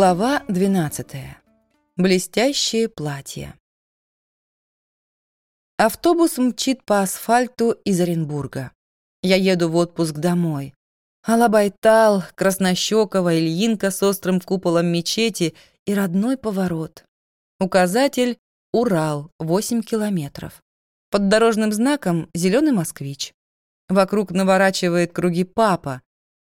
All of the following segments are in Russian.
Глава 12. Блестящее платье. Автобус мчит по асфальту из Оренбурга. Я еду в отпуск домой. Алабайтал, Краснощекова, Ильинка с острым куполом мечети и родной поворот. Указатель «Урал», 8 километров. Под дорожным знаком «Зеленый москвич». Вокруг наворачивает круги папа.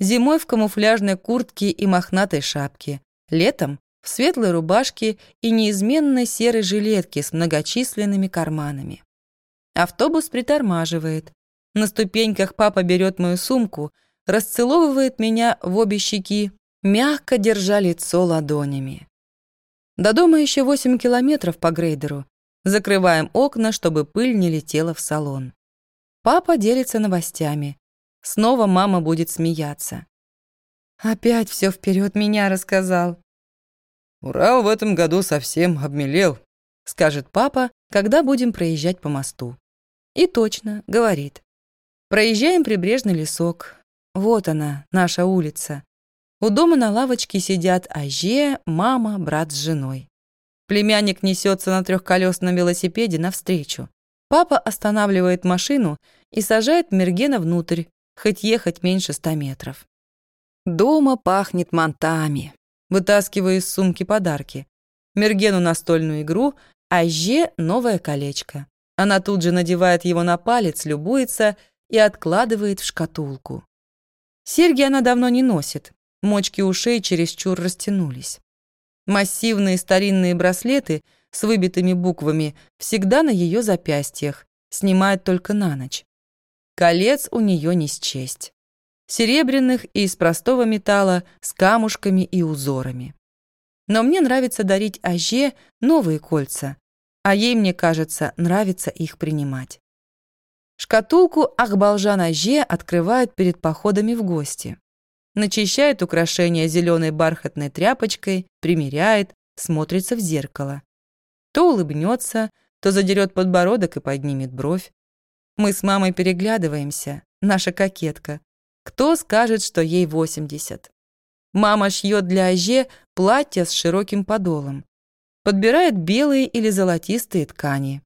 Зимой в камуфляжной куртке и мохнатой шапке. Летом в светлой рубашке и неизменной серой жилетке с многочисленными карманами. Автобус притормаживает. На ступеньках папа берет мою сумку, расцеловывает меня в обе щеки, мягко держа лицо ладонями. До дома еще 8 километров по грейдеру. Закрываем окна, чтобы пыль не летела в салон. Папа делится новостями. Снова мама будет смеяться. Опять все вперед меня рассказал. «Урал в этом году совсем обмелел», — скажет папа, когда будем проезжать по мосту. И точно, говорит. Проезжаем прибрежный лесок. Вот она, наша улица. У дома на лавочке сидят Аже, мама, брат с женой. Племянник несется на трехколесном велосипеде навстречу. Папа останавливает машину и сажает Мергена внутрь, хоть ехать меньше ста метров. Дома пахнет мантами. Вытаскиваю из сумки подарки. Мергену настольную игру, а Же новое колечко. Она тут же надевает его на палец, любуется и откладывает в шкатулку. Серьги она давно не носит, мочки ушей чересчур растянулись. Массивные старинные браслеты с выбитыми буквами всегда на ее запястьях, снимает только на ночь. Колец у нее не счесть серебряных и из простого металла с камушками и узорами. Но мне нравится дарить Аже новые кольца, а ей, мне кажется, нравится их принимать. Шкатулку Ахбалжан Аже открывают перед походами в гости. Начищает украшения зеленой бархатной тряпочкой, примеряет, смотрится в зеркало. То улыбнется, то задерет подбородок и поднимет бровь. Мы с мамой переглядываемся, наша кокетка, кто скажет, что ей 80? Мама шьет для Аже платье с широким подолом. Подбирает белые или золотистые ткани.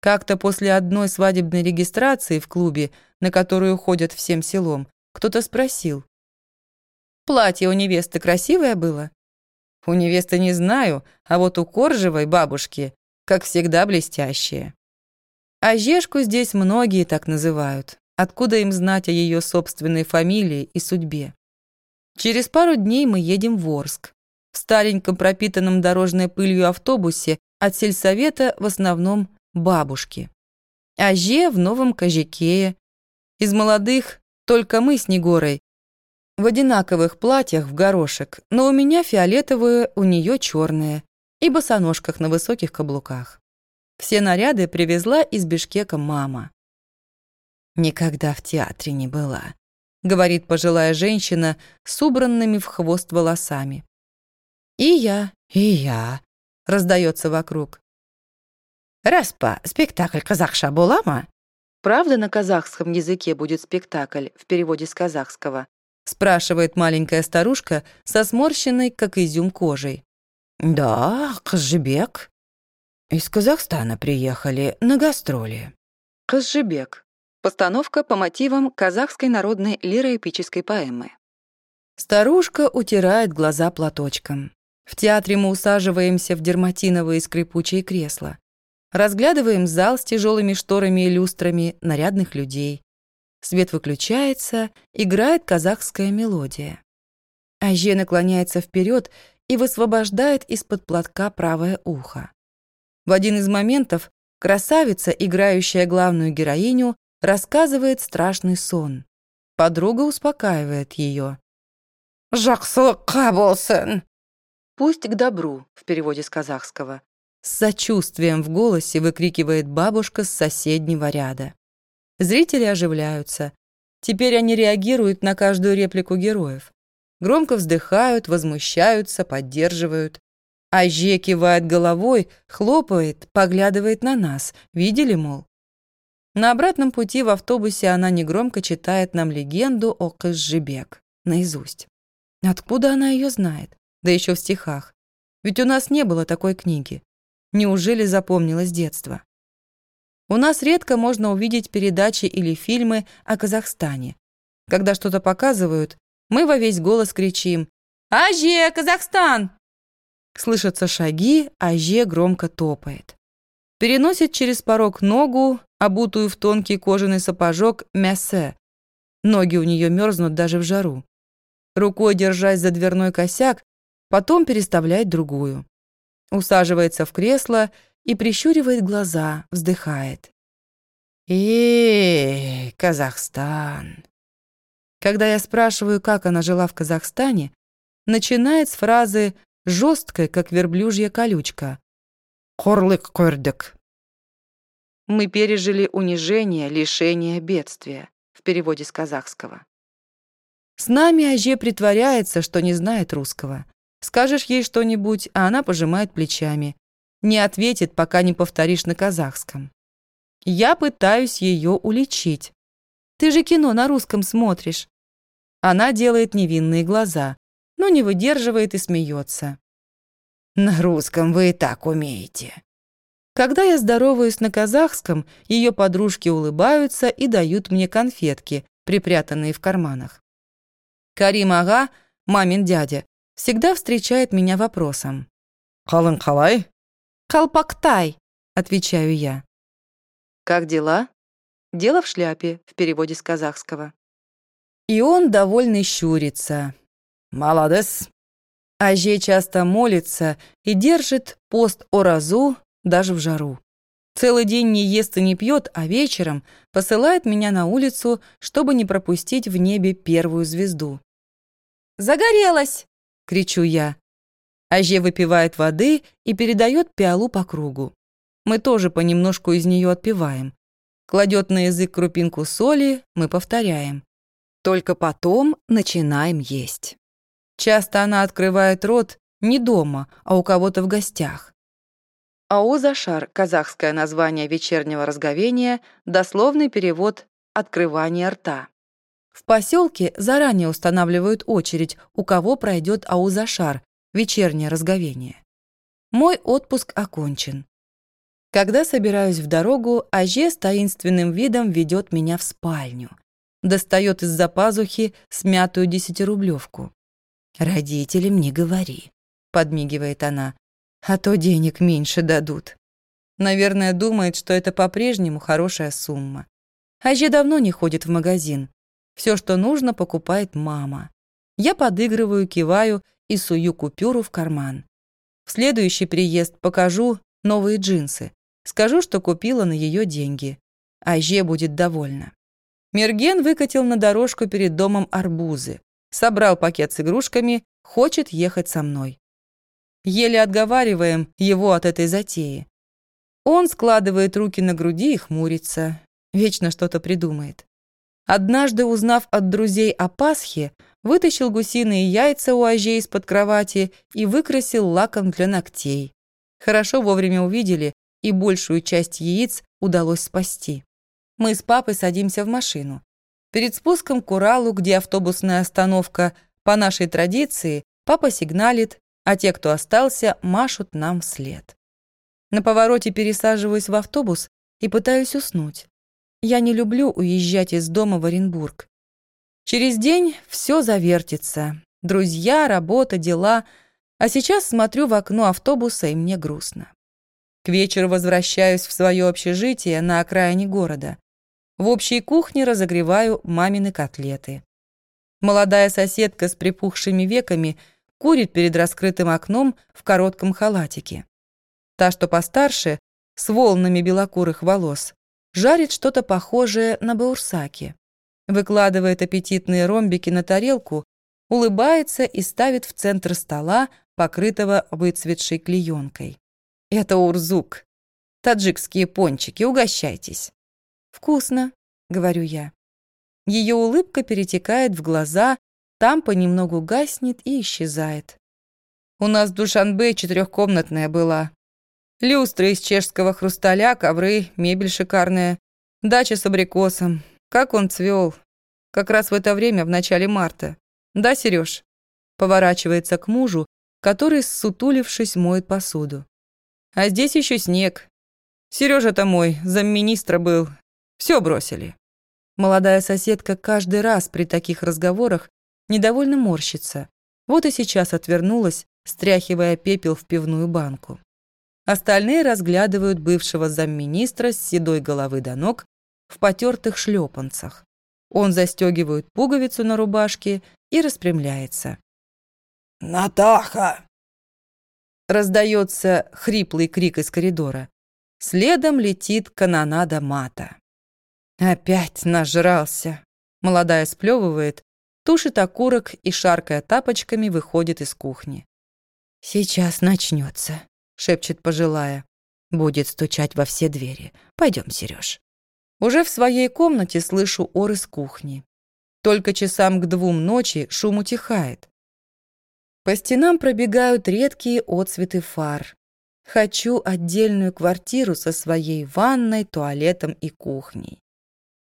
Как-то после одной свадебной регистрации в клубе, на которую ходят всем селом, кто-то спросил. «Платье у невесты красивое было?» «У невесты не знаю, а вот у Коржевой бабушки, как всегда, блестящее». Ажешку здесь многие так называют. Откуда им знать о ее собственной фамилии и судьбе? Через пару дней мы едем в Орск. В стареньком пропитанном дорожной пылью автобусе от сельсовета в основном бабушки. А Же в новом Кожикее. Из молодых только мы с Негорой. В одинаковых платьях в горошек, но у меня фиолетовые, у нее черные. И босоножках на высоких каблуках. Все наряды привезла из Бишкека мама. «Никогда в театре не была», — говорит пожилая женщина с убранными в хвост волосами. «И я, и я», — раздается вокруг. «Распа, спектакль казахша булама?» «Правда на казахском языке будет спектакль в переводе с казахского?» — спрашивает маленькая старушка со сморщенной, как изюм, кожей. «Да, Казжибек. Из Казахстана приехали на гастроли». «Казжибек. Постановка по мотивам казахской народной лироэпической поэмы. Старушка утирает глаза платочком. В театре мы усаживаемся в дерматиновые скрипучие кресла. Разглядываем зал с тяжелыми шторами и люстрами нарядных людей. Свет выключается, играет казахская мелодия. Аже наклоняется вперед и высвобождает из-под платка правое ухо. В один из моментов красавица, играющая главную героиню, рассказывает страшный сон. Подруга успокаивает ее. «Жақсылыққа болсын!» «Пусть к добру» в переводе с казахского. С сочувствием в голосе выкрикивает бабушка с соседнего ряда. Зрители оживляются. Теперь они реагируют на каждую реплику героев. Громко вздыхают, возмущаются, поддерживают. А Же кивает головой, хлопает, поглядывает на нас. Видели, мол? На обратном пути в автобусе она негромко читает нам легенду о Кызжибек наизусть. Откуда она ее знает? да еще в стихах. Ведь у нас не было такой книги. Неужели запомнилось детство? У нас редко можно увидеть передачи или фильмы о Казахстане. Когда что-то показывают, мы во весь голос кричим «Аже, Казахстан!» Слышатся шаги, Аже громко топает. Переносит через порог ногу, обутую в тонкий кожаный сапожок мясе. Ноги у нее мерзнут даже в жару. Рукой держась за дверной косяк, потом переставляет другую. Усаживается в кресло и прищуривает глаза, вздыхает. «Эй, Казахстан!» Когда я спрашиваю, как она жила в Казахстане, начинает с фразы жесткая, как верблюжья колючка. «Хорлык көрдік». Мы пережили унижение, лишение, бедствие в переводе с казахского. С нами Аже притворяется, что не знает русского. Скажешь ей что-нибудь, а она пожимает плечами. Не ответит, пока не повторишь на казахском. Я пытаюсь ее уличить. Ты же кино на русском смотришь. Она делает невинные глаза, но не выдерживает и смеется. На русском вы и так умеете. Когда я здороваюсь на казахском, ее подружки улыбаются и дают мне конфетки, припрятанные в карманах. Карим Ага, мамин дядя, всегда встречает меня вопросом. «Қалың қалай?» «Колпактай», — отвечаю я. «Как дела?» «Дело в шляпе», в переводе с казахского. И он довольный щурится. «Молодец!» Аже часто молится и держит пост о разу даже в жару. Целый день не ест и не пьет, а вечером посылает меня на улицу, чтобы не пропустить в небе первую звезду. «Загорелась!» — кричу я. Аже выпивает воды и передает пиалу по кругу. Мы тоже понемножку из нее отпиваем. Кладет на язык крупинку соли, мы повторяем. Только потом начинаем есть. Часто она открывает рот не дома, а у кого-то в гостях. Аузашар – казахское название вечернего разговения, дословный перевод «открывание рта». В поселке заранее устанавливают очередь, у кого пройдет аузашар, вечернее разговение. Мой отпуск окончен. Когда собираюсь в дорогу, Аже с таинственным видом ведет меня в спальню. Достает из-за пазухи смятую десятирублевку. «Родителям не говори», — подмигивает она, «а то денег меньше дадут». Наверное, думает, что это по-прежнему хорошая сумма. Аже давно не ходит в магазин. Все, что нужно, покупает мама. Я подыгрываю, киваю и сую купюру в карман. В следующий приезд покажу новые джинсы. Скажу, что купила на ее деньги. Аже будет довольна. Мерген выкатил на дорожку перед домом арбузы. Собрал пакет с игрушками, хочет ехать со мной. Еле отговариваем его от этой затеи. Он складывает руки на груди и хмурится. Вечно что-то придумает. Однажды, узнав от друзей о Пасхе, вытащил гусиные яйца у ажей из-под кровати и выкрасил лаком для ногтей. Хорошо вовремя увидели, и большую часть яиц удалось спасти. Мы с папой садимся в машину. Перед спуском к Уралу, где автобусная остановка, по нашей традиции, папа сигналит, а те, кто остался, машут нам вслед. На повороте пересаживаюсь в автобус и пытаюсь уснуть. Я не люблю уезжать из дома в Оренбург. Через день все завертится. Друзья, работа, дела. А сейчас смотрю в окно автобуса, и мне грустно. К вечеру возвращаюсь в свое общежитие на окраине города. В общей кухне разогреваю мамины котлеты. Молодая соседка с припухшими веками курит перед раскрытым окном в коротком халатике. Та, что постарше, с волнами белокурых волос, жарит что-то похожее на баурсаки. Выкладывает аппетитные ромбики на тарелку, улыбается и ставит в центр стола, покрытого выцветшей клеенкой. Это урзук. Таджикские пончики, угощайтесь. Вкусно, говорю я. Ее улыбка перетекает в глаза, там понемногу гаснет и исчезает. У нас в Душанбе четырехкомнатная была, Люстры из чешского хрусталя, ковры, мебель шикарная. Дача с абрикосом. Как он цвел. Как раз в это время, в начале марта. Да, Сереж? Поворачивается к мужу, который, ссутулившись, моет посуду. А здесь еще снег. Сережа-то мой, замминистра был. Все бросили. Молодая соседка каждый раз при таких разговорах недовольно морщится. Вот и сейчас отвернулась, стряхивая пепел в пивную банку. Остальные разглядывают бывшего замминистра с седой головы до ног в потертых шлепанцах. Он застегивает пуговицу на рубашке и распрямляется. «Натаха!» Раздается хриплый крик из коридора. Следом летит канонада мата. Опять нажрался. Молодая сплевывает, тушит окурок и, шаркая тапочками, выходит из кухни. «Сейчас начнется», — шепчет пожилая. «Будет стучать во все двери. Пойдем, Сереж». Уже в своей комнате слышу ор из кухни. Только часам к двум ночи шум утихает. По стенам пробегают редкие отсветы фар. Хочу отдельную квартиру со своей ванной, туалетом и кухней.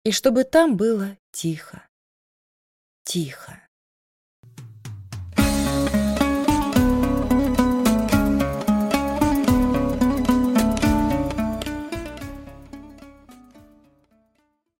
И чтобы там было тихо. Тихо.